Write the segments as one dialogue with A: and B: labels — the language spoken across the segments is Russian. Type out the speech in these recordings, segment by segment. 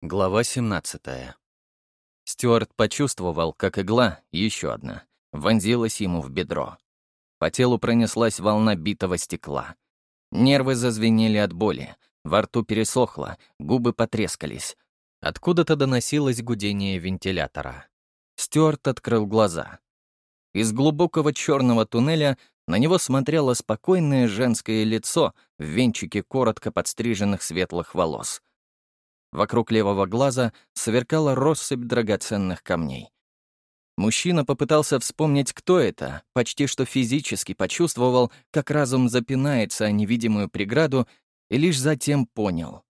A: Глава 17. Стюарт почувствовал, как игла, еще одна, вонзилась ему в бедро. По телу пронеслась волна битого стекла. Нервы зазвенели от боли, во рту пересохло, губы потрескались. Откуда-то доносилось гудение вентилятора. Стюарт открыл глаза. Из глубокого черного туннеля на него смотрело спокойное женское лицо в венчике коротко подстриженных светлых волос — Вокруг левого глаза сверкала россыпь драгоценных камней. Мужчина попытался вспомнить, кто это, почти что физически почувствовал, как разум запинается о невидимую преграду, и лишь затем понял.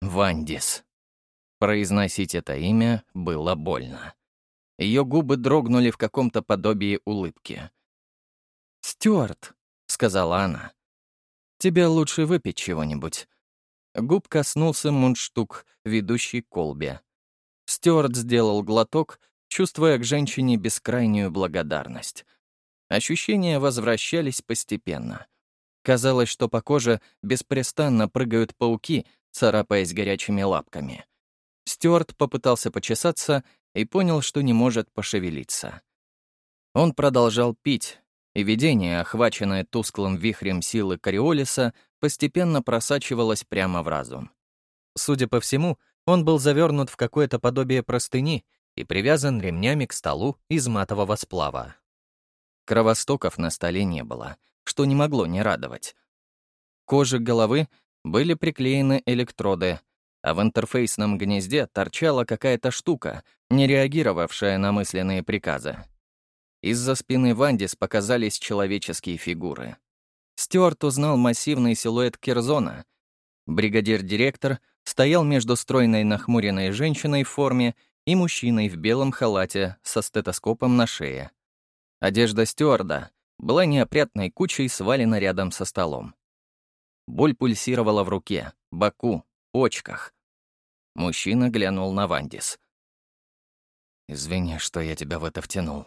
A: Вандис. Произносить это имя было больно. Ее губы дрогнули в каком-то подобии улыбки. «Стюарт», — сказала она, — «тебе лучше выпить чего-нибудь. Губ коснулся мундштук, ведущий к колбе. Стюарт сделал глоток, чувствуя к женщине бескрайнюю благодарность. Ощущения возвращались постепенно. Казалось, что по коже беспрестанно прыгают пауки, царапаясь горячими лапками. Стюарт попытался почесаться и понял, что не может пошевелиться. Он продолжал пить, и видение, охваченное тусклым вихрем силы Кориолиса, постепенно просачивалось прямо в разум. Судя по всему, он был завернут в какое-то подобие простыни и привязан ремнями к столу из матового сплава. Кровостоков на столе не было, что не могло не радовать. К коже головы были приклеены электроды, а в интерфейсном гнезде торчала какая-то штука, не реагировавшая на мысленные приказы. Из-за спины Вандис показались человеческие фигуры. Стюарт узнал массивный силуэт Кирзона. Бригадир-директор стоял между стройной нахмуренной женщиной в форме и мужчиной в белом халате со стетоскопом на шее. Одежда стюарда была неопрятной кучей свалена рядом со столом. Боль пульсировала в руке, боку, почках. Мужчина глянул на Вандис. «Извини, что я тебя в это втянул»,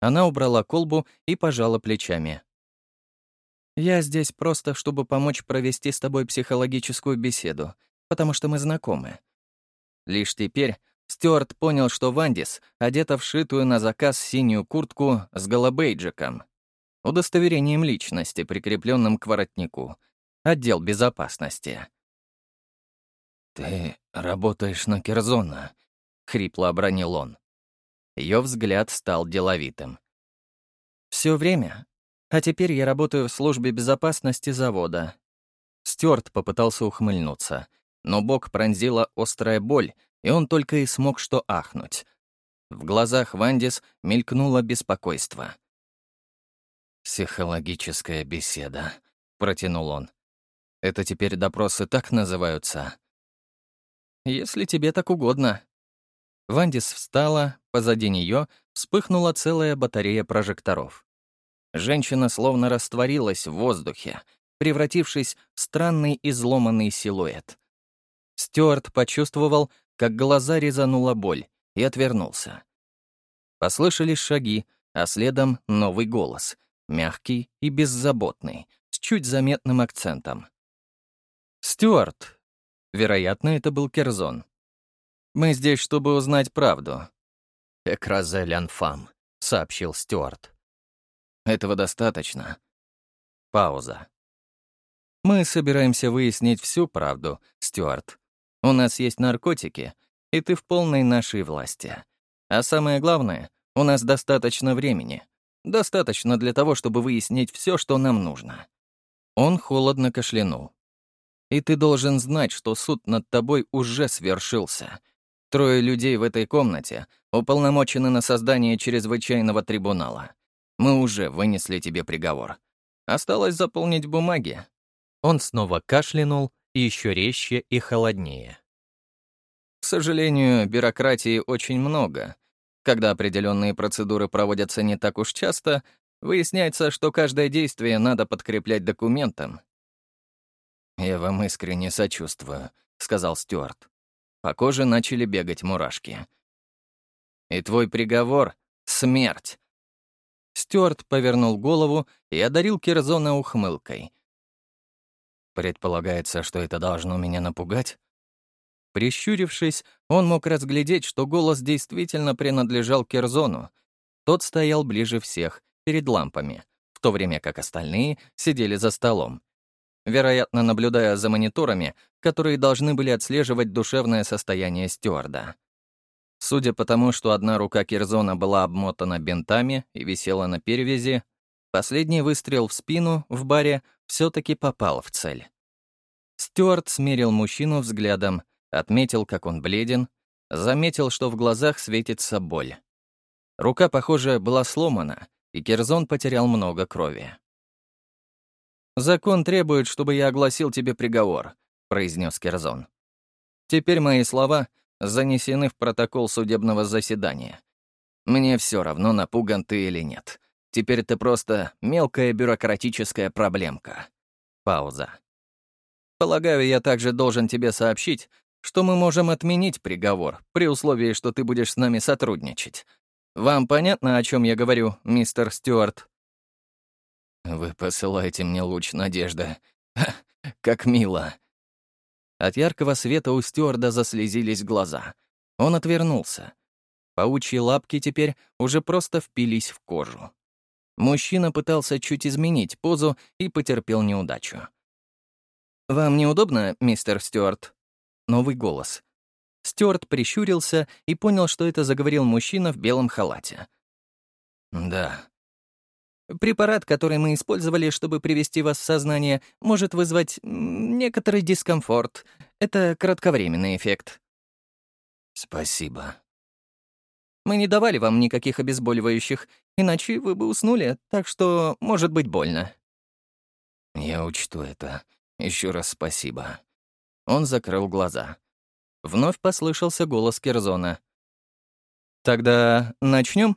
A: она убрала колбу и пожала плечами. «Я здесь просто, чтобы помочь провести с тобой психологическую беседу, потому что мы знакомы». Лишь теперь Стюарт понял, что Вандис одета в шитую на заказ синюю куртку с голобейджиком, удостоверением личности, прикрепленным к воротнику, отдел безопасности. «Ты работаешь на Керзона», — хрипло обронил он. Ее взгляд стал деловитым. Все время. А теперь я работаю в службе безопасности завода». Стюарт попытался ухмыльнуться, но бок пронзила острая боль, и он только и смог что ахнуть. В глазах Вандис мелькнуло беспокойство. «Психологическая беседа», — протянул он. «Это теперь допросы так называются?» «Если тебе так угодно», Вандис встала, позади нее вспыхнула целая батарея прожекторов. Женщина словно растворилась в воздухе, превратившись в странный изломанный силуэт. Стюарт почувствовал, как глаза резанула боль, и отвернулся. Послышались шаги, а следом новый голос, мягкий и беззаботный, с чуть заметным акцентом. «Стюарт!» Вероятно, это был Керзон. Мы здесь, чтобы узнать правду». «Экразель Анфам», — сообщил Стюарт. «Этого достаточно». Пауза. «Мы собираемся выяснить всю правду, Стюарт. У нас есть наркотики, и ты в полной нашей власти. А самое главное, у нас достаточно времени. Достаточно для того, чтобы выяснить все, что нам нужно». Он холодно кашлянул. «И ты должен знать, что суд над тобой уже свершился. Трое людей в этой комнате уполномочены на создание чрезвычайного трибунала. Мы уже вынесли тебе приговор. Осталось заполнить бумаги». Он снова кашлянул, еще резче и холоднее. К сожалению, бюрократии очень много. Когда определенные процедуры проводятся не так уж часто, выясняется, что каждое действие надо подкреплять документом. «Я вам искренне сочувствую», — сказал Стюарт. По коже начали бегать мурашки. «И твой приговор — смерть!» Стюарт повернул голову и одарил Кирзона ухмылкой. «Предполагается, что это должно меня напугать?» Прищурившись, он мог разглядеть, что голос действительно принадлежал Керзону. Тот стоял ближе всех, перед лампами, в то время как остальные сидели за столом. Вероятно, наблюдая за мониторами, которые должны были отслеживать душевное состояние стюарда. Судя по тому, что одна рука Кирзона была обмотана бинтами и висела на перевязи, последний выстрел в спину в баре все-таки попал в цель. Стюарт смерил мужчину взглядом, Отметил, как он бледен, заметил, что в глазах светится боль. Рука, похоже, была сломана, и Кирзон потерял много крови. «Закон требует, чтобы я огласил тебе приговор», — произнес Кирзон. «Теперь мои слова занесены в протокол судебного заседания. Мне все равно, напуган ты или нет. Теперь ты просто мелкая бюрократическая проблемка». Пауза. «Полагаю, я также должен тебе сообщить, что мы можем отменить приговор, при условии, что ты будешь с нами сотрудничать. Вам понятно, о чем я говорю, мистер Стюарт?» «Вы посылаете мне луч надежды. как мило!» От яркого света у стюарда заслезились глаза. Он отвернулся. Паучьи лапки теперь уже просто впились в кожу. Мужчина пытался чуть изменить позу и потерпел неудачу. «Вам неудобно, мистер Стюарт?» Новый голос. Стюарт прищурился и понял, что это заговорил мужчина в белом халате. «Да». «Препарат, который мы использовали, чтобы привести вас в сознание, может вызвать некоторый дискомфорт. Это кратковременный эффект».
B: «Спасибо».
A: «Мы не давали вам никаких обезболивающих, иначе вы бы уснули, так что может быть больно».
B: «Я учту это. Еще раз спасибо».
A: Он закрыл глаза. Вновь послышался голос Керзона. «Тогда начнем?»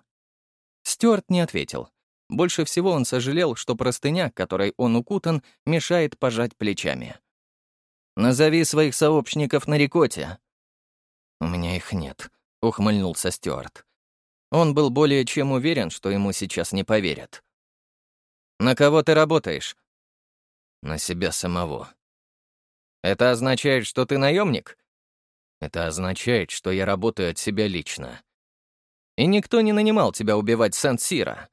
A: Стюарт не ответил. Больше всего он сожалел, что простыня, которой он укутан, мешает пожать плечами. «Назови своих сообщников на рекоте».
B: «У меня их нет», — ухмыльнулся Стюарт.
A: Он был более чем уверен, что ему сейчас не поверят. «На кого ты работаешь?»
B: «На себя самого»,
A: это означает, что ты наемник?
B: Это означает, что я работаю от себя лично.
A: И никто не нанимал тебя убивать Сент-Сира?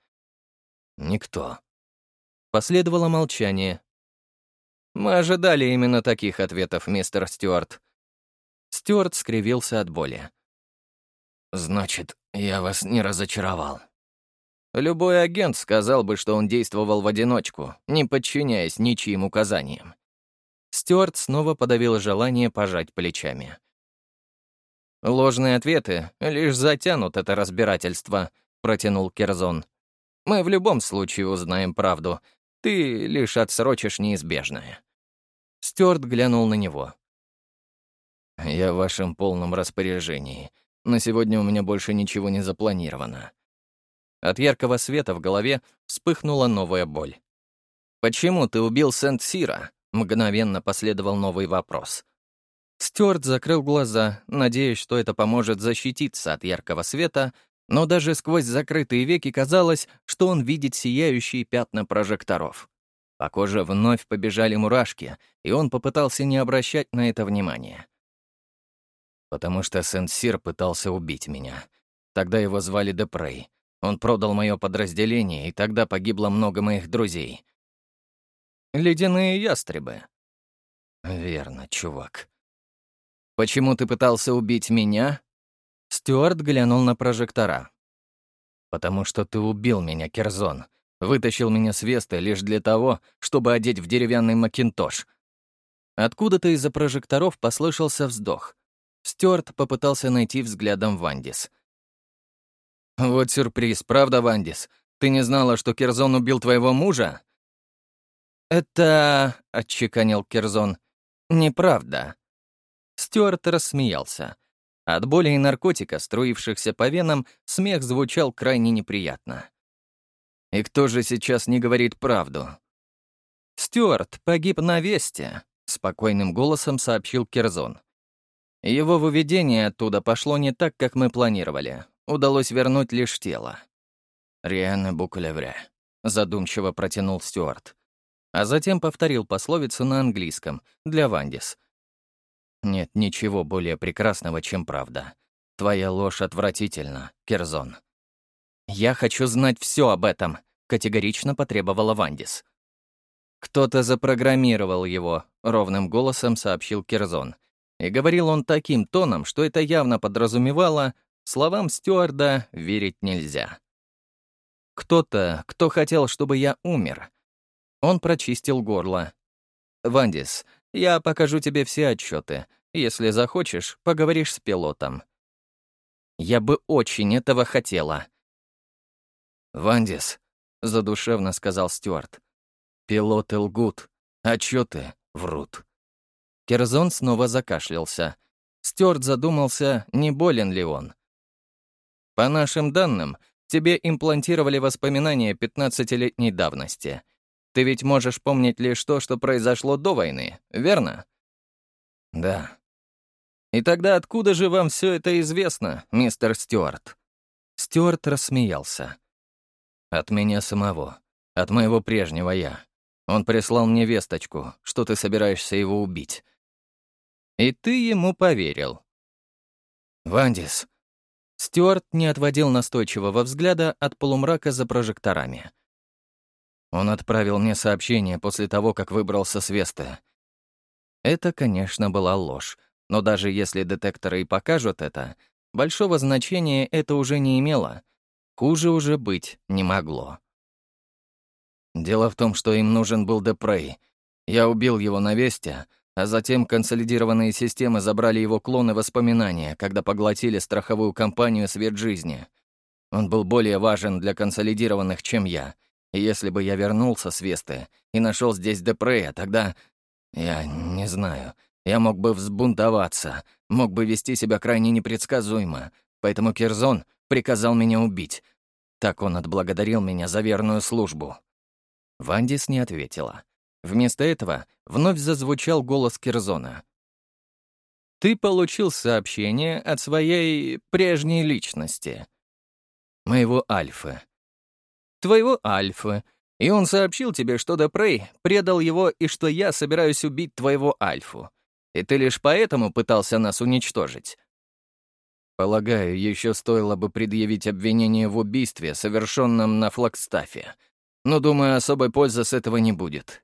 B: Никто.
A: Последовало молчание. Мы ожидали именно таких ответов, мистер Стюарт. Стюарт скривился от боли.
B: «Значит, я вас не разочаровал».
A: Любой агент сказал бы, что он действовал в одиночку, не подчиняясь ничьим указаниям. Стюарт снова подавил желание пожать плечами. «Ложные ответы лишь затянут это разбирательство», — протянул Керзон. «Мы в любом случае узнаем правду. Ты лишь отсрочишь неизбежное». Стюарт глянул на него.
B: «Я в вашем полном распоряжении. На сегодня у меня больше ничего не запланировано».
A: От яркого света в голове вспыхнула новая боль. «Почему ты убил Сент-Сира?» Мгновенно последовал новый вопрос. Стюарт закрыл глаза, надеясь, что это поможет защититься от яркого света, но даже сквозь закрытые веки казалось, что он видит сияющие пятна прожекторов. По коже вновь побежали мурашки, и он попытался не обращать на это внимания.
B: «Потому что Сен-Сир пытался убить меня. Тогда его звали Депрей. Он продал мое подразделение, и тогда погибло много моих друзей.
A: Ледяные ястребы.
B: Верно, чувак.
A: Почему ты пытался убить меня? Стюарт глянул на прожектора.
B: Потому что ты убил меня, Керзон. Вытащил меня с Весты лишь для того, чтобы одеть в деревянный макинтош.
A: Откуда-то из-за прожекторов послышался вздох. Стюарт попытался найти взглядом Вандис. «Вот сюрприз, правда, Вандис? Ты не знала, что Керзон убил твоего мужа?» «Это...» — отчеканил Керзон. «Неправда». Стюарт рассмеялся. От боли и наркотика, струившихся по венам, смех звучал крайне неприятно. «И кто же сейчас не говорит правду?» «Стюарт погиб на Весте», — спокойным голосом сообщил Керзон. «Его выведение оттуда пошло не так, как мы планировали. Удалось вернуть лишь тело».
B: «Риана Букалевре», —
A: задумчиво протянул Стюарт а затем повторил пословицу на английском для Вандис. Нет ничего более прекрасного, чем правда. Твоя ложь отвратительна, Керзон. «Я хочу знать все об этом», — категорично потребовала Вандис. «Кто-то запрограммировал его», — ровным голосом сообщил Керзон. И говорил он таким тоном, что это явно подразумевало, словам стюарда верить нельзя. «Кто-то, кто хотел, чтобы я умер». Он прочистил горло. «Вандис, я покажу тебе все отчеты. Если захочешь, поговоришь с пилотом». «Я бы очень этого хотела»,
B: «Вандис», — задушевно сказал Стюарт. «Пилоты лгут, отчеты врут».
A: Керзон снова закашлялся. Стюарт задумался, не болен ли он. «По нашим данным, тебе имплантировали воспоминания 15-летней давности. Ты ведь можешь помнить лишь то, что произошло до войны, верно?»
B: «Да».
A: «И тогда откуда же вам все это известно, мистер Стюарт?» Стюарт рассмеялся.
B: От меня самого. От моего прежнего «я». Он прислал мне весточку, что ты собираешься его убить.
A: И ты ему поверил.
B: «Вандис».
A: Стюарт не отводил настойчивого взгляда от полумрака за прожекторами.
B: Он отправил мне сообщение после того, как выбрался с Весты.
A: Это, конечно, была ложь, но даже если детекторы и покажут это, большого значения это уже не имело — Хуже уже быть не могло.
B: Дело в том, что им нужен был Депрей. Я убил его на Весте, а затем консолидированные системы забрали его клоны воспоминания, когда поглотили страховую компанию «Свет жизни». Он был более важен для консолидированных, чем я. Если бы я вернулся с Весты и нашел здесь Депрея, тогда... Я не знаю. Я мог бы взбунтоваться, мог бы вести себя крайне непредсказуемо. Поэтому Кирзон приказал меня убить. Так он отблагодарил меня за верную службу».
A: Вандис не ответила. Вместо этого вновь зазвучал голос Кирзона. «Ты получил сообщение от своей прежней личности».
B: «Моего Альфа».
A: «Твоего Альфа. И он сообщил тебе, что Депрей предал его и что я собираюсь убить твоего Альфу. И ты лишь поэтому пытался нас уничтожить.
B: Полагаю, еще стоило бы предъявить обвинение в убийстве, совершенном на Флагстафе. Но, думаю, особой пользы с этого не будет.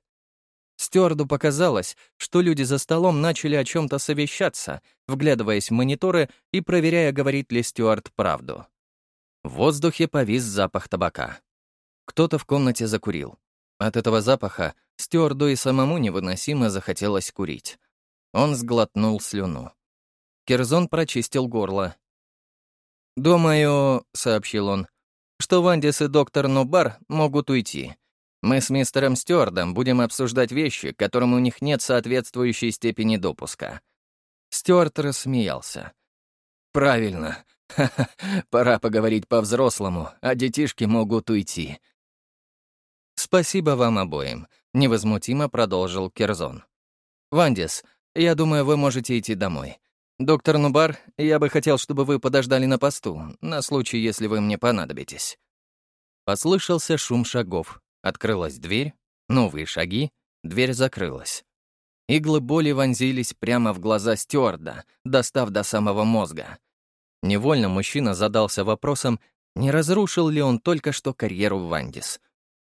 A: Стюарду показалось, что люди за столом начали о чем-то совещаться, вглядываясь в мониторы и проверяя, говорит ли Стюарт правду. В воздухе повис запах табака. Кто-то в комнате закурил. От этого запаха Стюарду и самому невыносимо захотелось курить. Он сглотнул слюну. Керзон прочистил горло, «Думаю», — сообщил он, — «что Вандис и доктор Нубар могут уйти. Мы с мистером Стюардом будем обсуждать вещи, которым у них нет соответствующей степени допуска». Стюарт рассмеялся. «Правильно. Пора поговорить по-взрослому, а детишки могут уйти». «Спасибо вам обоим», — невозмутимо продолжил Керзон. «Вандис, я думаю, вы можете идти домой. «Доктор Нубар, я бы хотел, чтобы вы подождали на посту, на случай, если вы мне понадобитесь». Послышался шум шагов. Открылась дверь, новые шаги, дверь закрылась. Иглы боли вонзились прямо в глаза стюарда, достав до самого мозга. Невольно мужчина задался вопросом, не разрушил ли он только что карьеру Вандис.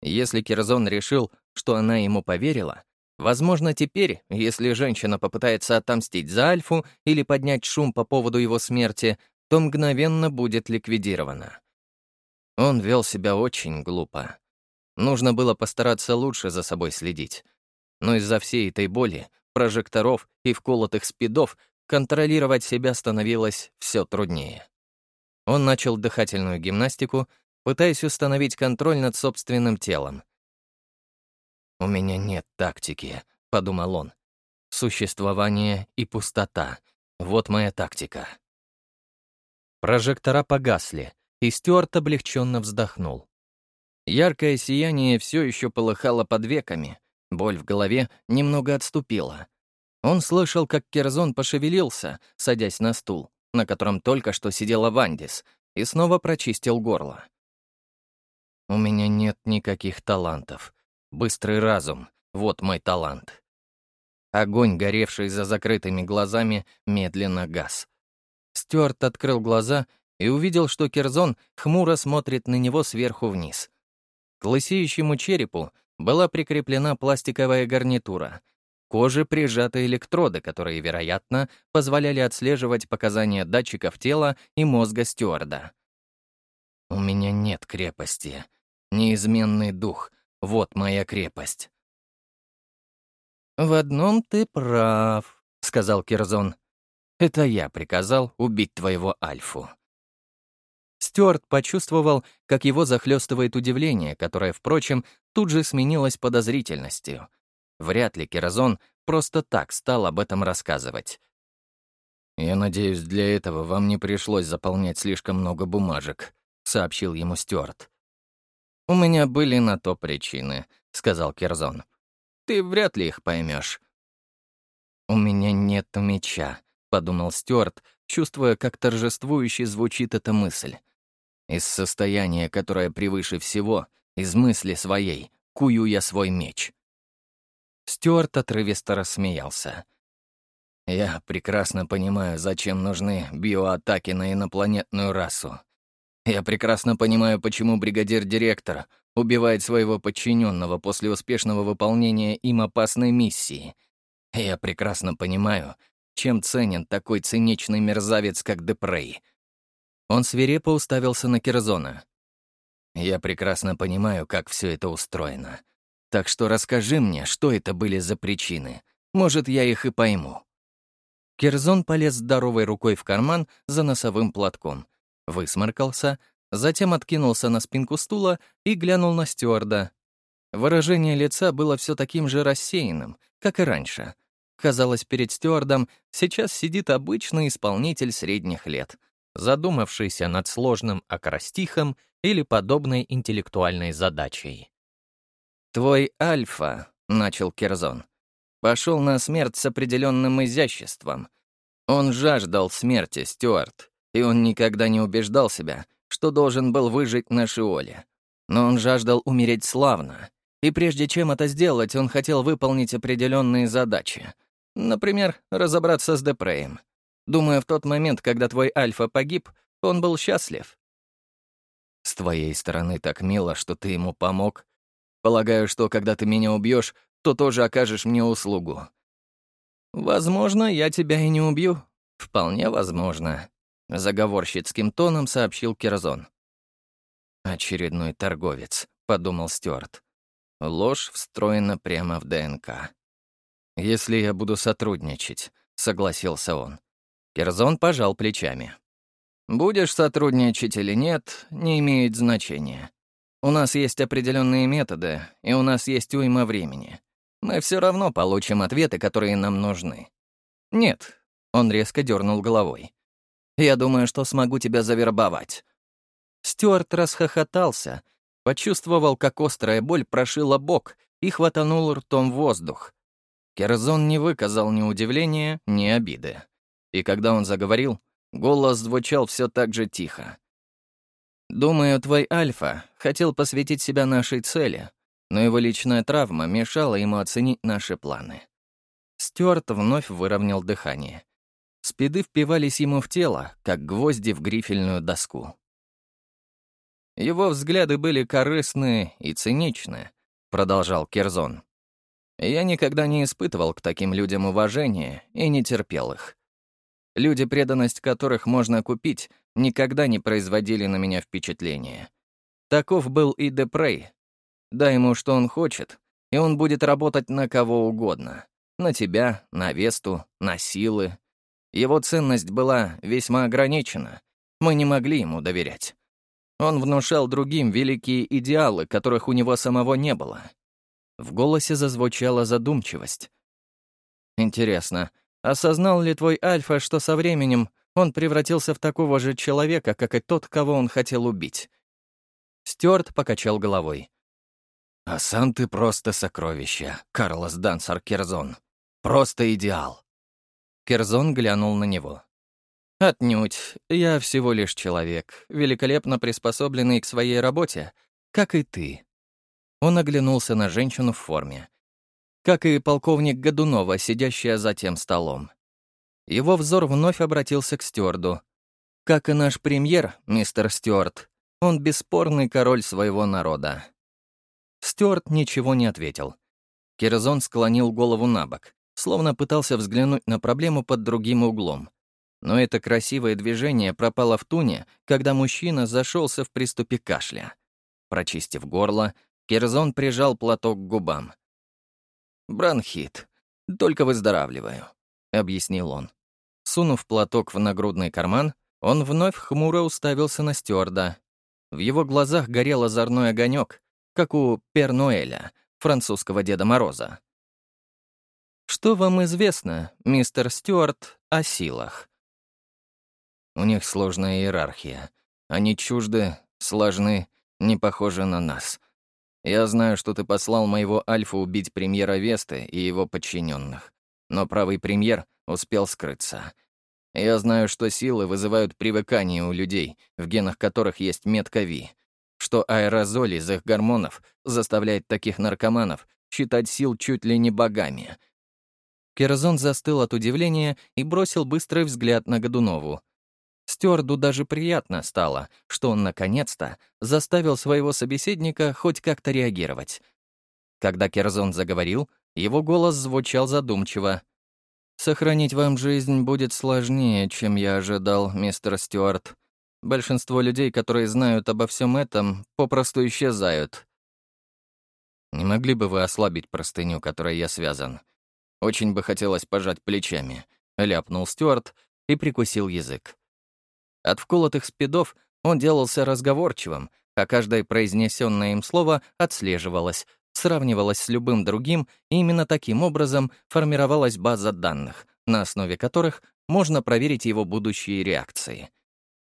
A: Если Кирзон решил, что она ему поверила, Возможно, теперь, если женщина попытается отомстить за Альфу или поднять шум по поводу его смерти, то мгновенно будет ликвидирована. Он вел себя очень глупо. Нужно было постараться лучше за собой следить. Но из-за всей этой боли, прожекторов и вколотых спидов контролировать себя становилось все труднее. Он начал дыхательную гимнастику, пытаясь установить контроль над собственным телом. «У меня нет тактики», — подумал он. «Существование и пустота. Вот моя тактика». Прожектора погасли, и Стюарт облегченно вздохнул. Яркое сияние все еще полыхало под веками, боль в голове немного отступила. Он слышал, как Керзон пошевелился, садясь на стул, на котором только что сидела Вандис, и снова прочистил горло. «У меня нет никаких талантов», Быстрый разум — вот мой талант. Огонь, горевший за закрытыми глазами, медленно гас. Стюарт открыл глаза и увидел, что Керзон хмуро смотрит на него сверху вниз. К лысеющему черепу была прикреплена пластиковая гарнитура. Коже прижаты электроды, которые, вероятно, позволяли отслеживать показания датчиков тела и мозга стюарда. «У меня нет крепости. Неизменный дух. Вот моя крепость». «В одном ты прав», — сказал Кирзон. «Это я приказал убить твоего Альфу». Стюарт почувствовал, как его захлестывает удивление, которое, впрочем, тут же сменилось подозрительностью. Вряд ли Керазон просто так стал об этом рассказывать. «Я надеюсь, для этого вам не пришлось заполнять слишком много бумажек», — сообщил ему Стюарт. «У меня были на то причины», — сказал Керзон. «Ты вряд ли их поймешь. «У меня нет меча», — подумал Стюарт, чувствуя, как торжествующе звучит эта мысль. Из состояния, которое превыше всего, из мысли своей, кую я свой меч. Стюарт отрывисто рассмеялся. «Я прекрасно понимаю, зачем нужны биоатаки на инопланетную расу. Я прекрасно понимаю, почему бригадир-директор убивает своего подчиненного после успешного выполнения им опасной миссии. Я прекрасно понимаю, чем ценен такой циничный мерзавец, как Депрей. Он свирепо уставился на Кирзона. «Я прекрасно понимаю, как все это устроено. Так что расскажи мне, что это были за причины. Может, я их и пойму». Кирзон полез здоровой рукой в карман за носовым платком, высморкался, затем откинулся на спинку стула и глянул на стюарда. Выражение лица было все таким же рассеянным, как и раньше. Казалось, перед стюардом сейчас сидит обычный исполнитель средних лет — задумавшийся над сложным акростихом или подобной интеллектуальной задачей. «Твой Альфа», — начал Керзон, — «пошел на смерть с определенным изяществом. Он жаждал смерти, Стюарт, и он никогда не убеждал себя, что должен был выжить на Шиоле. Но он жаждал умереть славно, и прежде чем это сделать, он хотел выполнить определенные задачи. Например, разобраться с Депреем — Думаю, в тот момент, когда твой Альфа погиб, он был счастлив. С твоей стороны так мило, что ты ему помог. Полагаю, что когда ты меня убьешь, то тоже окажешь мне услугу. Возможно, я тебя и не убью. Вполне возможно. Заговорщицким тоном сообщил Кирзон. «Очередной торговец», — подумал Стюарт. Ложь встроена прямо в ДНК. «Если я буду сотрудничать», — согласился он. Керзон пожал плечами. «Будешь сотрудничать или нет, не имеет значения. У нас есть определенные методы, и у нас есть уйма времени. Мы все равно получим ответы, которые нам нужны». «Нет», — он резко дернул головой. «Я думаю, что смогу тебя завербовать». Стюарт расхохотался, почувствовал, как острая боль прошила бок и хватанул ртом воздух. Керзон не выказал ни удивления, ни обиды и когда он заговорил, голос звучал все так же тихо. «Думаю, твой Альфа хотел посвятить себя нашей цели, но его личная травма мешала ему оценить наши планы». Стюарт вновь выровнял дыхание. Спиды впивались ему в тело, как гвозди в грифельную доску. «Его взгляды были корыстные и циничные», — продолжал Керзон. «Я никогда не испытывал к таким людям уважения и не терпел их. Люди, преданность которых можно купить, никогда не производили на меня впечатления. Таков был и Депрей. Дай ему, что он хочет, и он будет работать на кого угодно. На тебя, на Весту, на силы. Его ценность была весьма ограничена. Мы не могли ему доверять. Он внушал другим великие идеалы, которых у него самого не было. В голосе зазвучала задумчивость. Интересно, Осознал ли твой Альфа, что со временем он превратился в такого же человека, как и тот, кого он хотел убить?» Стюарт покачал головой. «А сам ты просто сокровище, Карлос Дансар Керзон. Просто идеал». Керзон глянул на него. «Отнюдь. Я всего лишь человек, великолепно приспособленный к своей работе, как и ты». Он оглянулся на женщину в форме. как и полковник Годунова, сидящая за тем столом. Его взор вновь обратился к стюарду. Как и наш премьер, мистер Стюарт, он бесспорный король своего народа. Стюарт ничего не ответил. Кирзон склонил голову на бок, словно пытался взглянуть на проблему под другим углом. Но это красивое движение пропало в туне, когда мужчина зашелся в приступе кашля. Прочистив горло, Кирзон прижал платок к губам. «Бронхит. Только выздоравливаю», — объяснил он. Сунув платок в нагрудный карман, он вновь хмуро уставился на стюарда. В его глазах горел озорной огонек, как у Пернуэля, французского Деда Мороза. «Что вам известно, мистер Стюарт, о силах?» У них сложная иерархия. Они чужды, сложны, не похожи на нас. Я знаю, что ты послал моего Альфа убить премьера Весты и его подчиненных. Но правый премьер успел скрыться. Я знаю, что силы вызывают привыкание у людей, в генах которых есть метка Ви, что аэрозоль из их гормонов заставляет таких наркоманов считать сил чуть ли не богами. Керзон застыл от удивления и бросил быстрый взгляд на Годунову. Стюарду даже приятно стало, что он наконец-то заставил своего собеседника хоть как-то реагировать. Когда Керзон заговорил, его голос звучал задумчиво. «Сохранить вам жизнь будет сложнее, чем я ожидал, мистер Стюарт. Большинство людей, которые знают обо всем этом, попросту исчезают. Не могли бы вы ослабить простыню, которой я связан? Очень бы хотелось пожать плечами. Ляпнул Стюарт и прикусил язык. От вколотых спидов он делался разговорчивым, а каждое произнесенное им слово отслеживалось, сравнивалось с любым другим, и именно таким образом формировалась база данных, на основе которых можно проверить его будущие реакции —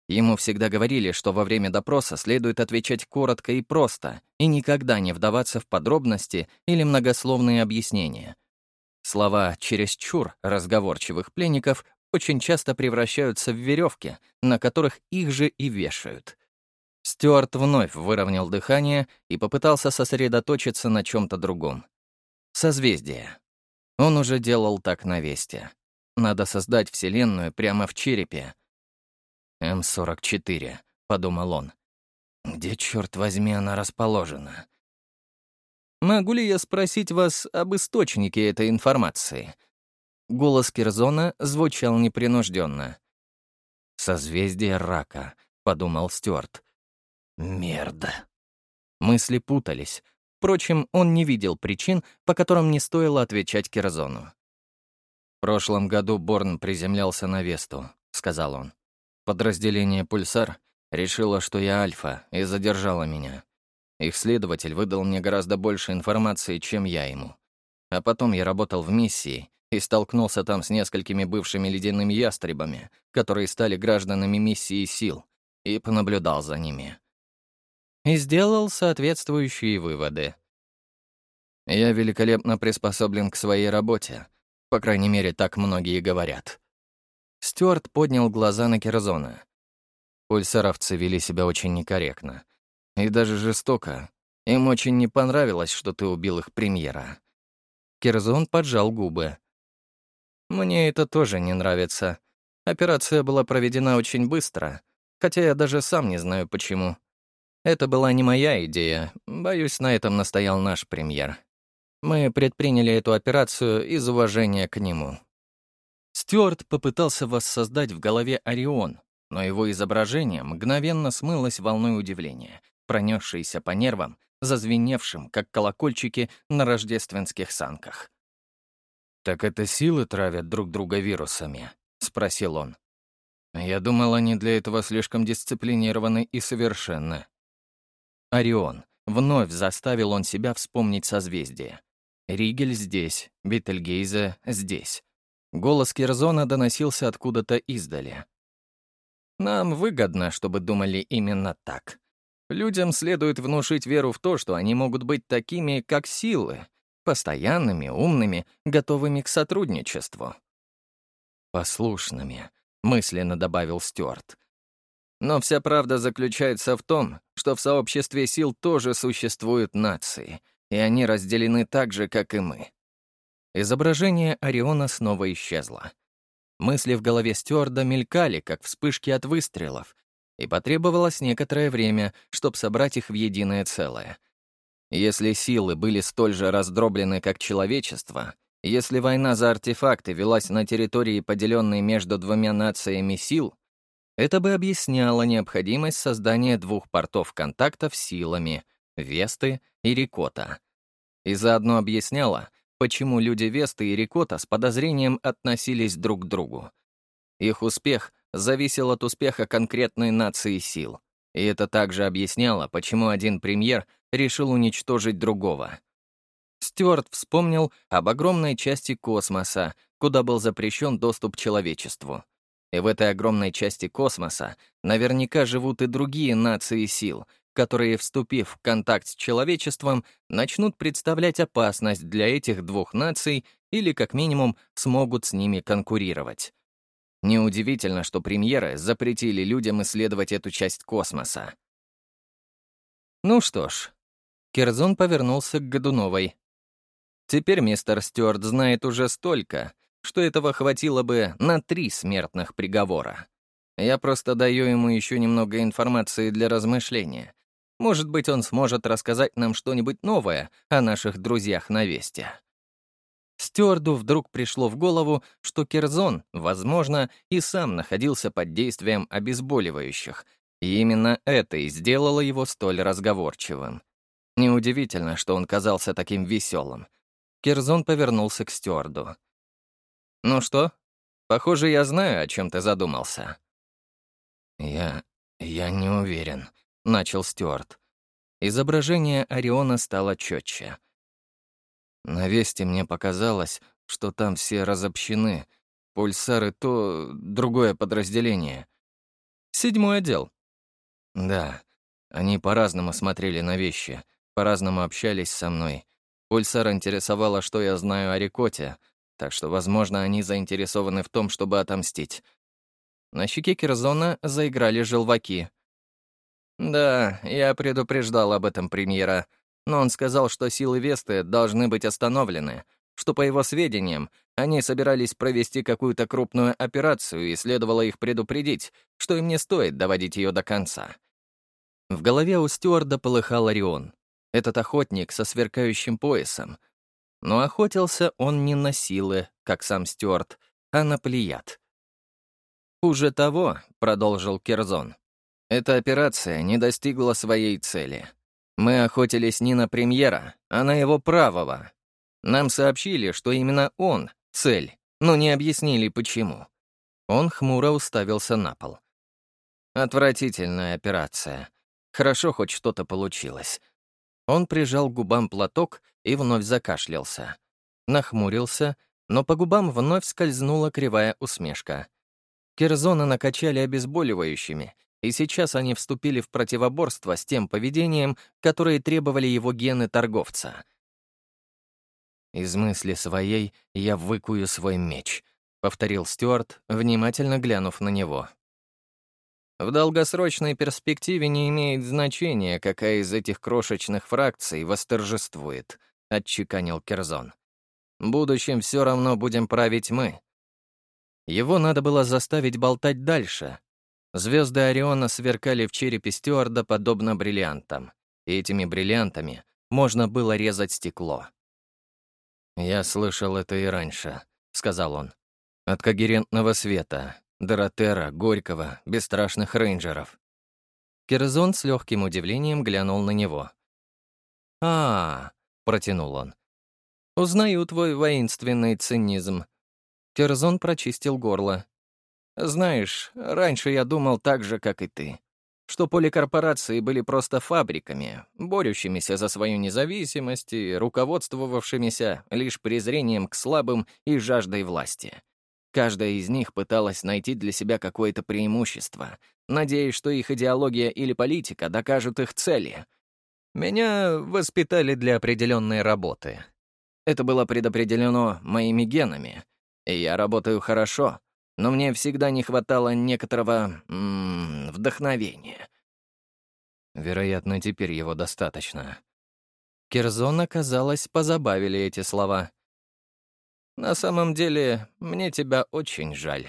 A: Ему всегда говорили, что во время допроса следует отвечать коротко и просто, и никогда не вдаваться в подробности или многословные объяснения. Слова «чересчур» разговорчивых пленников очень часто превращаются в веревки, на которых их же и вешают. Стюарт вновь выровнял дыхание и попытался сосредоточиться на чем то другом. Созвездие. Он уже делал так на Весте. Надо создать Вселенную прямо в черепе, М-44, подумал он. Где, черт возьми, она расположена? Могу ли я спросить вас об источнике этой информации? Голос Кирзона звучал непринужденно. «Созвездие рака», — подумал Стюарт. «Мерда». Мысли путались. Впрочем, он не видел причин, по которым не стоило отвечать Кирзону. «В прошлом году Борн приземлялся на Весту», — сказал он. Подразделение «Пульсар» решило, что я альфа, и задержало меня. Их следователь выдал мне гораздо больше информации, чем я ему. А потом я работал в миссии и столкнулся там с несколькими бывшими ледяными ястребами, которые стали гражданами миссии сил, и понаблюдал за ними. И сделал соответствующие выводы. Я великолепно приспособлен к своей работе. По крайней мере, так многие говорят. Стюарт поднял глаза на Керзона. Пульсаровцы вели себя очень некорректно. И даже жестоко. Им очень не понравилось, что ты убил их премьера. Керзон поджал губы. «Мне это тоже не нравится. Операция была проведена очень быстро, хотя я даже сам не знаю почему. Это была не моя идея. Боюсь, на этом настоял наш премьер. Мы предприняли эту операцию из уважения к нему». Стюарт попытался воссоздать в голове Орион, но его изображение мгновенно смылось волной удивления, пронесшейся по нервам, зазвеневшим, как колокольчики на рождественских санках. «Так это силы травят друг друга вирусами?» — спросил он. «Я думал, они для этого слишком дисциплинированы и совершенны». Орион. Вновь заставил он себя вспомнить созвездие. Ригель здесь, Бетельгейзе здесь. Голос Кирзона доносился откуда-то издали. «Нам выгодно, чтобы думали именно так. Людям следует внушить веру в то, что они могут быть такими, как силы, постоянными, умными, готовыми к сотрудничеству». «Послушными», — мысленно добавил Стюарт. Но вся правда заключается в том, что в сообществе сил тоже существуют нации, и они разделены так же, как и мы. изображение Ориона снова исчезло. Мысли в голове стюарда мелькали, как вспышки от выстрелов, и потребовалось некоторое время, чтобы собрать их в единое целое. Если силы были столь же раздроблены, как человечество, если война за артефакты велась на территории, поделенной между двумя нациями сил, это бы объясняло необходимость создания двух портов контактов силами — Весты и Рикота. И заодно объясняло, почему люди Весты и Рикота с подозрением относились друг к другу. Их успех зависел от успеха конкретной нации сил. И это также объясняло, почему один премьер решил уничтожить другого. Стюарт вспомнил об огромной части космоса, куда был запрещен доступ человечеству. И в этой огромной части космоса наверняка живут и другие нации сил, которые, вступив в контакт с человечеством, начнут представлять опасность для этих двух наций или, как минимум, смогут с ними конкурировать. Неудивительно, что премьеры запретили людям исследовать эту часть космоса. Ну что ж, Керзон повернулся к Годуновой. Теперь мистер Стюарт знает уже столько, что этого хватило бы на три смертных приговора. Я просто даю ему еще немного информации для размышления. Может быть, он сможет рассказать нам что-нибудь новое о наших друзьях на Весте. Стюарду вдруг пришло в голову, что Керзон, возможно, и сам находился под действием обезболивающих, и именно это и сделало его столь разговорчивым. Неудивительно, что он казался таким веселым. Керзон повернулся к Стюарду. «Ну что? Похоже, я знаю, о чем ты задумался». «Я... я не уверен», — начал Стюарт. Изображение Ориона стало четче. На Весте мне показалось, что там все разобщены. Пульсары — то другое подразделение. Седьмой отдел. Да, они по-разному смотрели на вещи, по-разному общались со мной. Пульсар интересовало, что я знаю о Рикоте, так что, возможно, они заинтересованы в том, чтобы отомстить. На щеке Кирзона заиграли желваки. «Да, я предупреждал об этом премьера», но он сказал, что силы Весты должны быть остановлены, что, по его сведениям, они собирались провести какую-то крупную операцию и следовало их предупредить, что им не стоит доводить ее до конца. В голове у стюарда полыхал Орион, этот охотник со сверкающим поясом. Но охотился он не на силы, как сам Стюарт, а на плеяд. «Хуже того», — продолжил Керзон, — «эта операция не достигла своей цели. Мы охотились не на премьера, а на его правого. Нам сообщили, что именно он — цель, но не объяснили, почему. Он хмуро уставился на пол. Отвратительная операция. Хорошо, хоть что-то получилось. Он прижал к губам платок и вновь закашлялся. Нахмурился, но по губам вновь скользнула кривая усмешка. Керзона накачали обезболивающими, и сейчас они вступили в противоборство с тем поведением, которое требовали его гены торговца. «Из мысли своей я выкую свой меч», — повторил Стюарт, внимательно глянув на него. В долгосрочной перспективе не имеет значения, какая из этих крошечных фракций восторжествует, — отчеканил Керзон. В будущем все равно будем править мы. Его надо было заставить болтать дальше, Звезды Ориона сверкали в черепе стюарда подобно бриллиантам, и этими бриллиантами можно было резать стекло. «Я слышал это и раньше», — сказал он. «От когерентного света, Доротера, Горького, бесстрашных рейнджеров». Керзон с легким удивлением глянул на него. а, -а, -а протянул он. «Узнаю твой воинственный цинизм». Керзон прочистил горло, знаешь, раньше я думал так же, как и ты, что поликорпорации были просто фабриками, борющимися за свою независимость и руководствовавшимися лишь презрением к слабым и жаждой власти. Каждая из них пыталась найти для себя какое-то преимущество, надеясь, что их идеология или политика докажут их цели. Меня воспитали для определенной работы. Это было предопределено моими генами, и я работаю хорошо — но мне всегда не хватало некоторого м -м, вдохновения. Вероятно, теперь его достаточно. Керзона, казалось, позабавили эти слова.
B: на самом деле, мне тебя очень жаль.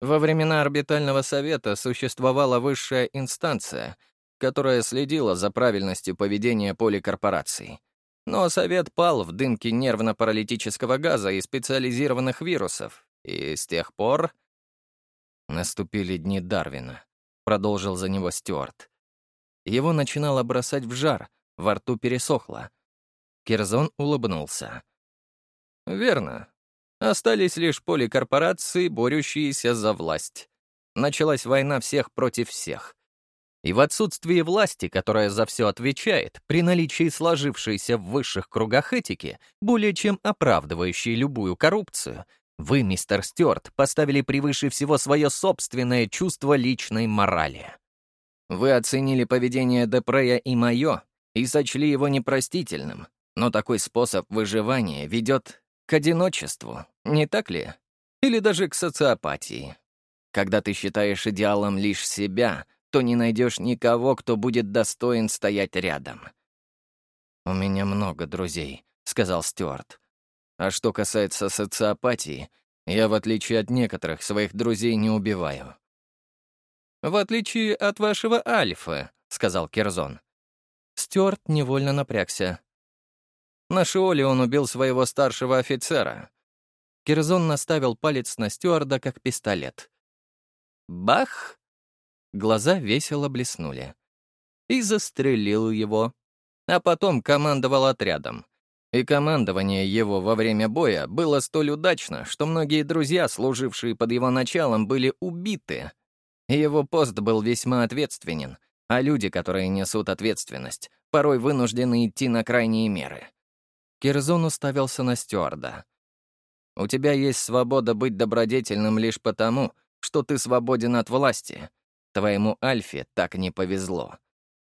B: Во времена орбитального совета существовала высшая инстанция, которая следила за правильностью поведения поликорпораций. Но совет пал в дымке нервно-паралитического газа и специализированных вирусов, и с тех пор... Наступили дни Дарвина, продолжил за него Стюарт. Его начинало бросать в жар, во рту пересохло. Кирзон улыбнулся. «Верно. Остались лишь поликорпорации, борющиеся за власть. Началась война всех против всех. И в отсутствии власти, которая за все отвечает, при наличии сложившейся в высших кругах этики, более чем оправдывающей любую коррупцию, вы, мистер Стюарт, поставили превыше всего свое собственное чувство личной морали. Вы оценили поведение Депрея и мое и сочли его непростительным, но такой способ выживания ведет к одиночеству, не так ли? Или даже к социопатии. Когда ты считаешь идеалом лишь себя, то не найдешь никого, кто будет достоин стоять рядом. «У меня много друзей», — сказал Стюарт. «А что касается социопатии, я, в отличие от некоторых, своих друзей не убиваю». «В отличие от вашего Альфа», — сказал Керзон. Стюарт невольно напрягся. На Шиоле он убил своего старшего офицера. Керзон наставил палец на стюарда, как пистолет. Бах! Глаза весело блеснули. И застрелил его. А потом командовал отрядом. И командование его во время боя было столь удачно, что многие друзья, служившие под его началом, были убиты. Его пост был весьма ответственен, а люди, которые несут ответственность, порой вынуждены идти на крайние меры. Кирзон уставился на стюарда. «У тебя есть свобода быть добродетельным лишь потому, что ты свободен от власти, Твоему Альфе так не повезло.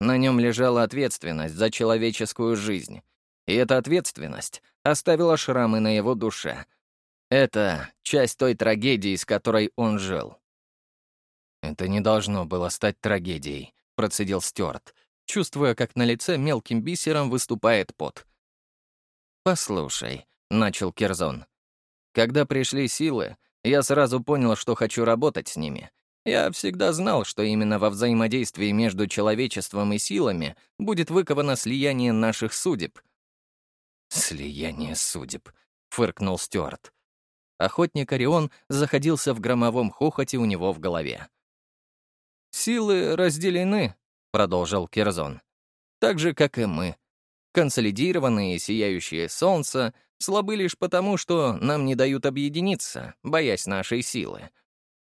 B: На нем лежала ответственность за человеческую жизнь. И эта ответственность оставила шрамы на его душе. Это часть той трагедии, с которой он жил. «Это не должно было стать трагедией», — процедил Стюарт, чувствуя, как на лице мелким бисером выступает пот. «Послушай», — начал Керзон. «Когда пришли силы, я сразу понял, что хочу работать с ними, я всегда знал, что именно во взаимодействии между человечеством и силами будет выковано слияние наших судеб. «Слияние судеб», — фыркнул Стюарт. Охотник Орион заходился в громовом хохоте у него в голове. «Силы разделены», — продолжил Кирзон. «Так же, как и мы. Консолидированные, сияющие солнца слабы лишь потому, что нам не дают объединиться, боясь нашей силы.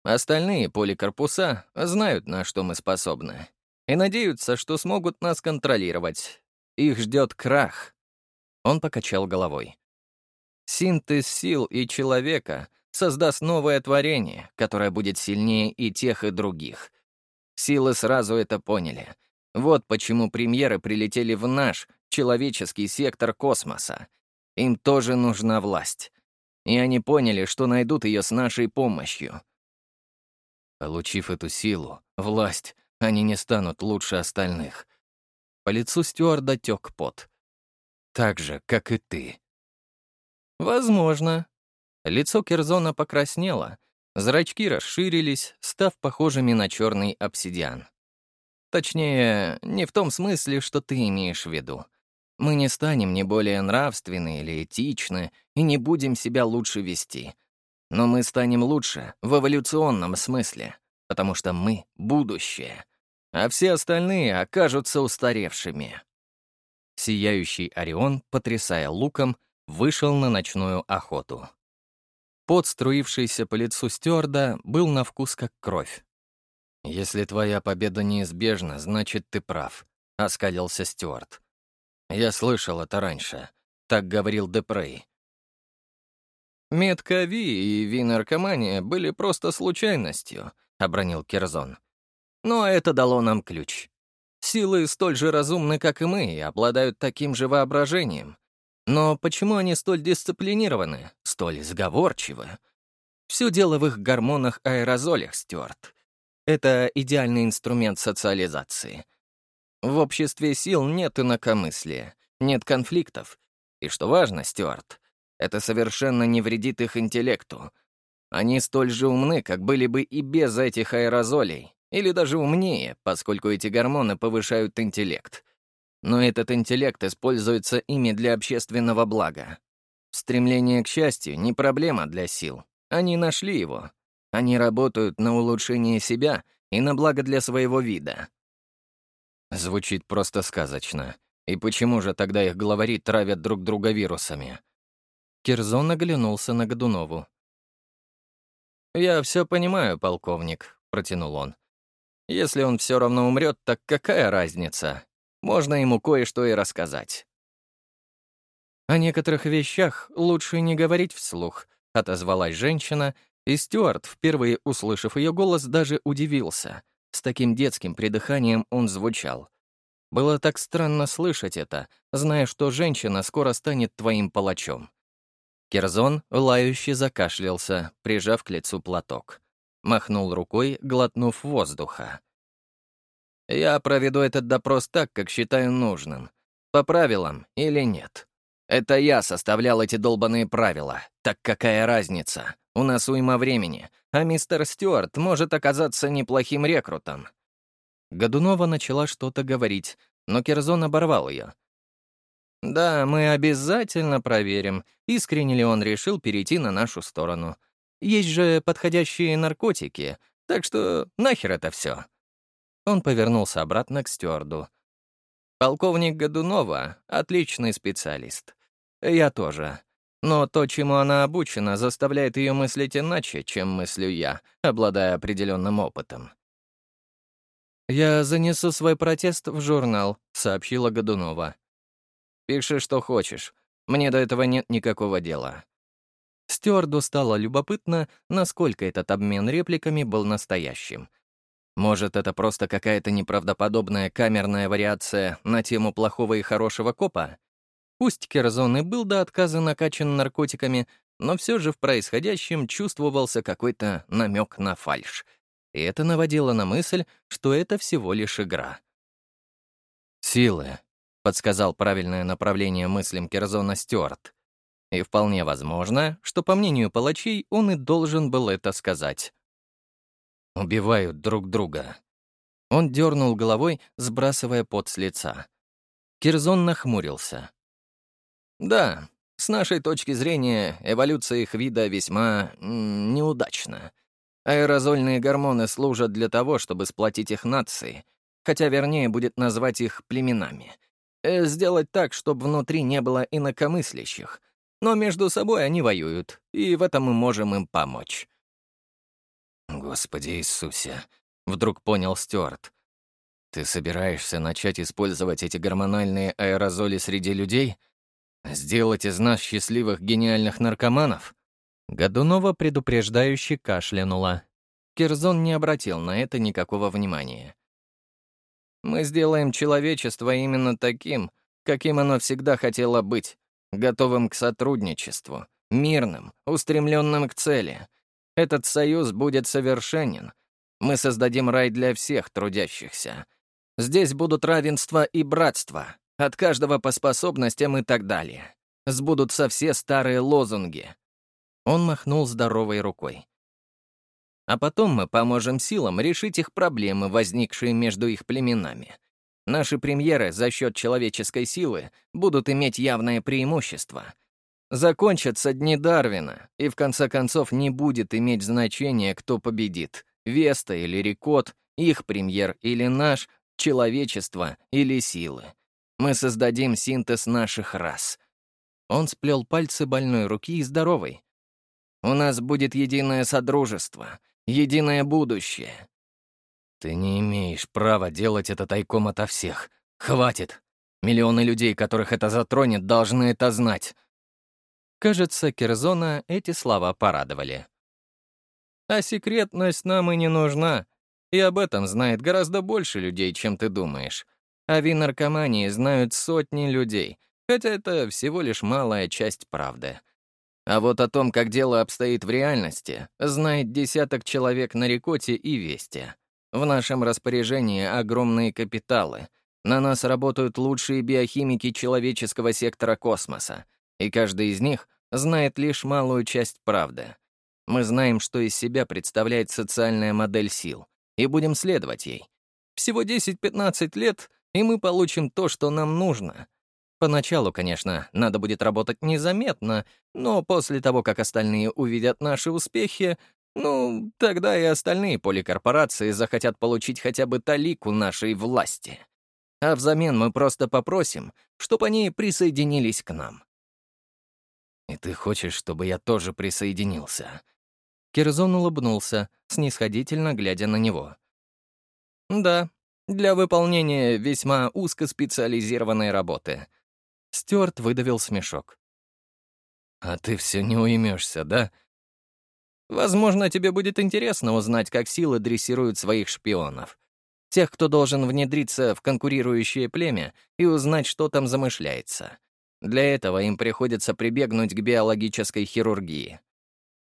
B: Остальные поликорпуса знают, на что мы способны, и надеются, что смогут нас контролировать. Их ждет крах. Он покачал головой. Синтез сил и человека создаст новое творение, которое будет сильнее и тех, и других. Силы сразу это поняли. Вот почему премьеры прилетели в наш, человеческий сектор космоса. Им тоже нужна власть. И они поняли, что найдут ее с нашей помощью — Получив эту силу, власть, они не станут лучше остальных. По лицу стюарда тек пот. Так же, как и ты. Возможно. Лицо Керзона покраснело, зрачки расширились, став похожими на черный обсидиан. Точнее, не в том смысле, что ты имеешь в виду. Мы не станем ни более нравственны или этичны и не будем себя лучше вести. Но мы станем лучше в эволюционном смысле, потому что мы — будущее, а все остальные окажутся устаревшими. Сияющий Орион, потрясая луком, вышел на ночную охоту. Пот, струившийся по лицу стюарда, был на вкус как кровь. «Если твоя победа неизбежна, значит, ты прав», — оскалился Стюарт. «Я слышал это раньше. Так говорил Депрей. «Метка Ви и Ви-наркомания были просто случайностью», — обронил Керзон. «Но это дало нам ключ. Силы столь же разумны, как и мы, и обладают таким же воображением. Но почему они столь дисциплинированы, столь сговорчивы? Все дело в их гормонах-аэрозолях, Стюарт. Это идеальный инструмент социализации. В обществе сил нет инакомыслия, нет конфликтов. И что важно, Стюарт,
A: это совершенно не вредит их интеллекту. Они столь же умны, как были бы и без этих аэрозолей, или даже умнее, поскольку эти гормоны повышают интеллект. Но этот интеллект используется ими для общественного блага. Стремление к счастью — не проблема для сил. Они нашли его. Они работают на улучшение себя и на благо для своего вида. Звучит просто сказочно. И почему же тогда их главари травят друг друга вирусами? Кирзон оглянулся на Годунову. «Я все понимаю, полковник», — протянул он. «Если он все равно умрет, так какая разница? Можно ему кое-что и рассказать». «О некоторых вещах лучше не говорить вслух», — отозвалась женщина, и Стюарт, впервые услышав ее голос, даже удивился. С таким детским придыханием он звучал. Было так странно слышать это, зная, что женщина скоро станет твоим палачом. Керзон лающе закашлялся, прижав к лицу платок. Махнул рукой, глотнув воздуха. «Я проведу этот допрос так, как считаю нужным. По правилам или нет. Это я составлял эти долбанные правила. Так какая разница? У нас уйма времени, а мистер Стюарт может оказаться неплохим рекрутом». Годунова начала что-то говорить, но Керзон оборвал ее. «Да, мы обязательно проверим, искренне ли он решил перейти на нашу сторону. Есть же подходящие наркотики, так что нахер это все. Он повернулся обратно к стюарду. «Полковник Годунова — отличный специалист. Я тоже. Но то, чему она обучена, заставляет ее мыслить иначе, чем мыслю я, обладая определенным опытом». «Я занесу свой протест в журнал», — сообщила Годунова. Пиши, что хочешь. Мне до этого нет никакого дела». Стюарду стало любопытно, насколько этот обмен репликами был настоящим. Может, это просто какая-то неправдоподобная камерная вариация на тему плохого и хорошего копа? Пусть Керзон и был до отказа накачан наркотиками, но все же в происходящем чувствовался какой-то намек на фальшь. И это наводило на мысль, что это всего лишь игра. «Силы», подсказал правильное направление мыслям Керзона Стюарт. И вполне возможно, что, по мнению палачей, он и должен был это сказать. «Убивают друг друга». Он дернул головой, сбрасывая пот с лица. Кирзон нахмурился. «Да, с нашей точки зрения, эволюция их вида весьма... неудачна. Аэрозольные гормоны служат для того, чтобы сплотить их нации, хотя вернее будет назвать их племенами — Э, сделать так, чтобы внутри не было инакомыслящих. Но между собой они воюют, и в этом мы можем им помочь. «Господи Иисусе!» — вдруг понял Стюарт. «Ты собираешься начать использовать эти гормональные аэрозоли среди людей? Сделать из нас счастливых гениальных наркоманов?» Годунова предупреждающе кашлянула. Кирзон не обратил на это никакого внимания. Мы сделаем человечество именно таким, каким оно всегда хотело быть, готовым к сотрудничеству, мирным, устремленным к цели. Этот союз будет совершенен. Мы создадим рай для всех трудящихся. Здесь будут равенство и братство, от каждого по способностям и так далее. Сбудутся все старые лозунги. Он махнул здоровой рукой. А потом мы поможем силам решить их проблемы, возникшие между их племенами. Наши премьеры за счет человеческой силы будут иметь явное преимущество. Закончатся дни Дарвина, и в конце концов не будет иметь значения, кто победит — Веста или Рикот, их премьер или наш, человечество или силы. Мы создадим синтез наших рас. Он сплел пальцы больной руки и здоровой. У нас будет единое содружество — единое будущее. Ты не имеешь права делать это тайком ото всех. Хватит. Миллионы людей, которых это затронет, должны это знать. Кажется, Керзона эти слова порадовали. А секретность нам и не нужна. И об этом знает гораздо больше людей, чем ты думаешь. О винаркомании знают сотни людей, хотя это всего лишь малая часть правды. А вот о том, как дело обстоит в реальности, знает десяток человек на Рикоте и Весте. В нашем распоряжении огромные капиталы. На нас работают лучшие биохимики человеческого сектора космоса, и каждый из них знает лишь малую часть правды. Мы знаем, что из себя представляет социальная модель сил, и будем следовать ей. Всего 10-15 лет, и мы получим то, что нам нужно. Поначалу, конечно, надо будет работать незаметно, но после того, как остальные увидят наши успехи, ну, тогда и остальные поликорпорации захотят получить хотя бы талику нашей власти. А взамен мы просто попросим, чтобы они присоединились к нам.
B: «И ты хочешь, чтобы я тоже присоединился?»
A: Кирзон улыбнулся, снисходительно глядя на него. «Да, для выполнения весьма узкоспециализированной работы». Стюарт выдавил смешок.
B: «А ты все не уймешься, да?»
A: «Возможно, тебе будет интересно узнать, как силы дрессируют своих шпионов. Тех, кто должен внедриться в конкурирующее племя и узнать, что там замышляется. Для этого им приходится прибегнуть к биологической хирургии.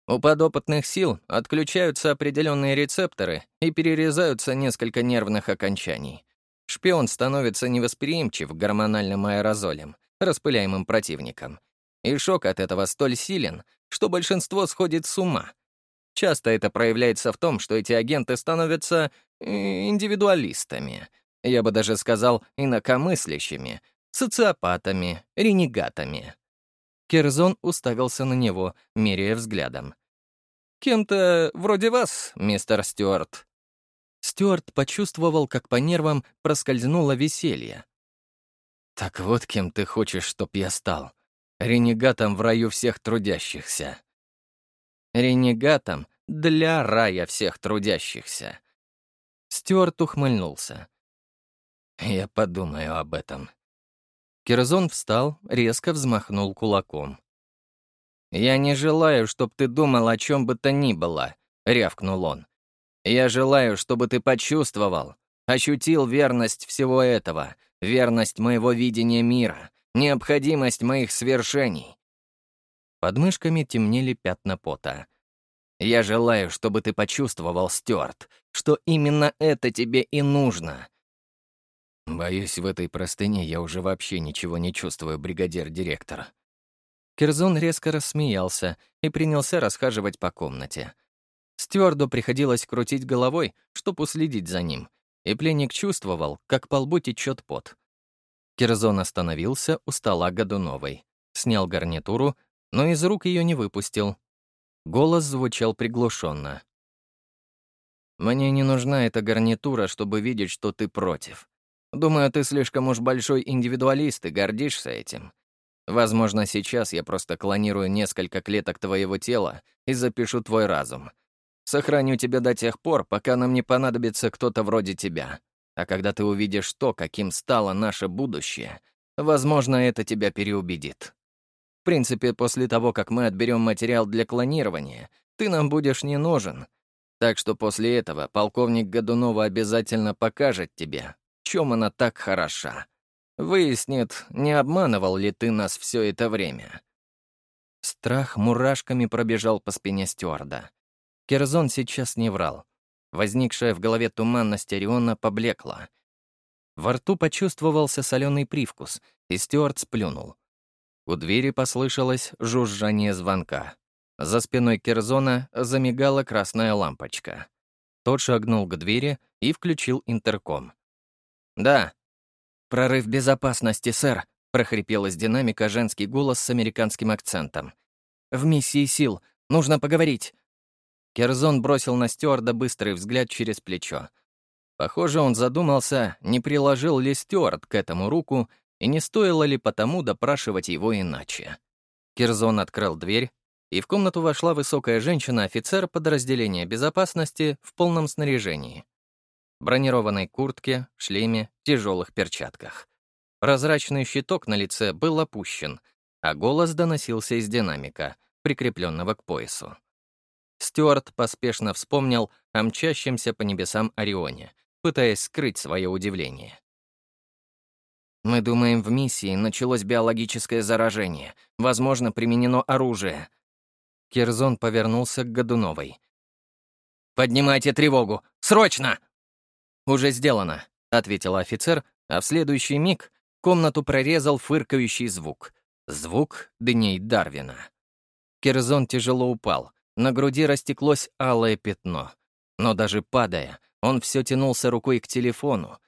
A: У подопытных сил отключаются определенные рецепторы и перерезаются несколько нервных окончаний. Шпион становится невосприимчив к гормональным аэрозолям, распыляемым противником. И шок от этого столь силен, что большинство сходит с ума. Часто это проявляется в том, что эти агенты становятся э, индивидуалистами, я бы даже сказал, инакомыслящими, социопатами, ренегатами. Керзон уставился на него, меряя взглядом. «Кем-то вроде вас, мистер Стюарт». Стюарт почувствовал, как по нервам проскользнуло веселье.
B: «Так вот кем ты хочешь, чтоб я стал. Ренегатом в раю всех трудящихся».
A: «Ренегатом для рая всех трудящихся». Стюарт ухмыльнулся.
B: «Я подумаю об этом»,
A: Кирзон встал, резко взмахнул кулаком. «Я не желаю, чтобы ты думал о чем бы то ни было», — рявкнул он. «Я желаю, чтобы ты почувствовал, ощутил верность всего этого, верность моего видения мира, необходимость моих свершений». Под мышками темнели пятна пота. «Я желаю, чтобы ты почувствовал, Стюарт, что именно это тебе и нужно.
B: Боюсь, в этой простыне я уже вообще ничего не чувствую, бригадир-директор.
A: Кирзон резко рассмеялся и принялся расхаживать по комнате. Стюарду приходилось крутить головой, чтобы уследить за ним, и пленник чувствовал, как по лбу течет пот. Кирзон остановился у стола Годуновой, снял гарнитуру, но из рук ее не выпустил. Голос звучал приглушенно. «Мне не нужна эта гарнитура, чтобы видеть, что ты против. Думаю, ты слишком уж большой индивидуалист и гордишься этим. Возможно, сейчас я просто клонирую несколько клеток твоего тела и запишу твой разум. Сохраню тебя до тех пор, пока нам не понадобится кто-то вроде тебя. А когда ты увидишь то, каким стало наше будущее, возможно, это тебя переубедит. Принципе, после того, как мы отберем материал для клонирования, ты нам будешь не нужен. Так что после этого полковник Годунова обязательно покажет тебе, чем она так хороша. Выяснит, не обманывал ли ты нас все это время. Страх мурашками пробежал по спине стюарда. Керзон сейчас не врал. Возникшая в голове туманность Ориона поблекла. Во рту почувствовался соленый привкус, и стюард сплюнул. У двери послышалось жужжание звонка. За спиной Керзона замигала красная лампочка. Тот шагнул к двери и включил интерком. «Да». «Прорыв безопасности, сэр», — прохрипел из динамика женский голос с американским акцентом. «В миссии сил. Нужно поговорить». Керзон бросил на стюарда быстрый взгляд через плечо. Похоже, он задумался, не приложил ли стюард к этому руку и не стоило ли потому допрашивать его иначе. Керзон открыл дверь, и в комнату вошла высокая женщина-офицер подразделения безопасности в полном снаряжении бронированной куртке, шлеме, тяжелых перчатках. Прозрачный щиток на лице был опущен, а голос доносился из динамика, прикрепленного к поясу. Стюарт поспешно вспомнил о мчащемся по небесам Орионе, пытаясь скрыть свое удивление. «Мы думаем, в миссии началось биологическое заражение. Возможно, применено оружие». Кирзон повернулся к Годуновой. «Поднимайте тревогу! Срочно!» «Уже сделано», — ответил офицер, а в следующий миг комнату прорезал фыркающий звук. Звук дней Дарвина. Кирзон тяжело упал. На груди растеклось алое пятно. Но даже падая, он все тянулся рукой к телефону.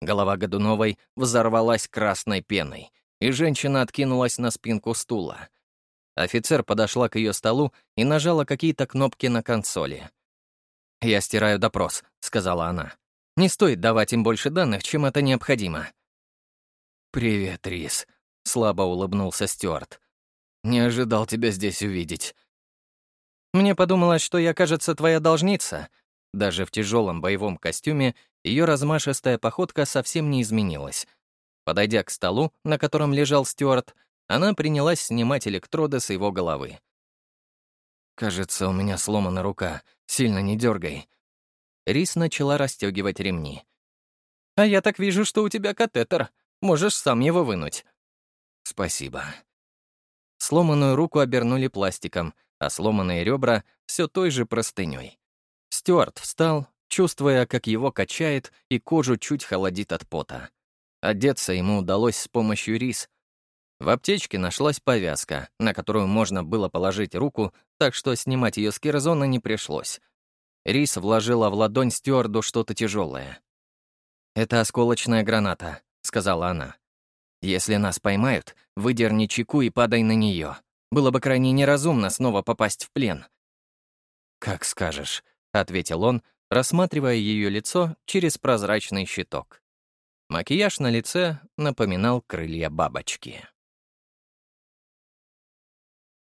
A: Голова Годуновой взорвалась красной пеной, и женщина откинулась на спинку стула. Офицер подошла к ее столу и нажала какие-то кнопки на консоли. «Я стираю допрос», — сказала она. «Не стоит давать им больше данных, чем это необходимо». «Привет, Рис», — слабо улыбнулся Стюарт. «Не ожидал тебя здесь увидеть». «Мне подумалось, что я, кажется, твоя должница». Даже в тяжелом боевом костюме ее размашистая походка совсем не изменилась. Подойдя к столу, на котором лежал Стюарт, она принялась снимать электроды с его головы. «Кажется, у меня сломана рука. Сильно не дергай». Рис начала расстегивать ремни. «А я так вижу, что у тебя катетер. Можешь сам его вынуть». «Спасибо». Сломанную руку обернули пластиком, а сломанные ребра — все той же простыней. Стюарт встал, чувствуя, как его качает и кожу чуть холодит от пота. Одеться ему удалось с помощью рис. В аптечке нашлась повязка, на которую можно было положить руку, так что снимать ее с кирзона не пришлось. Рис вложила в ладонь стюарду что-то тяжелое. «Это осколочная граната», — сказала она. «Если нас поймают, выдерни чеку и падай на нее. Было бы крайне неразумно снова попасть в плен». «Как скажешь», — ответил он, рассматривая ее лицо через прозрачный щиток. Макияж на лице напоминал крылья бабочки.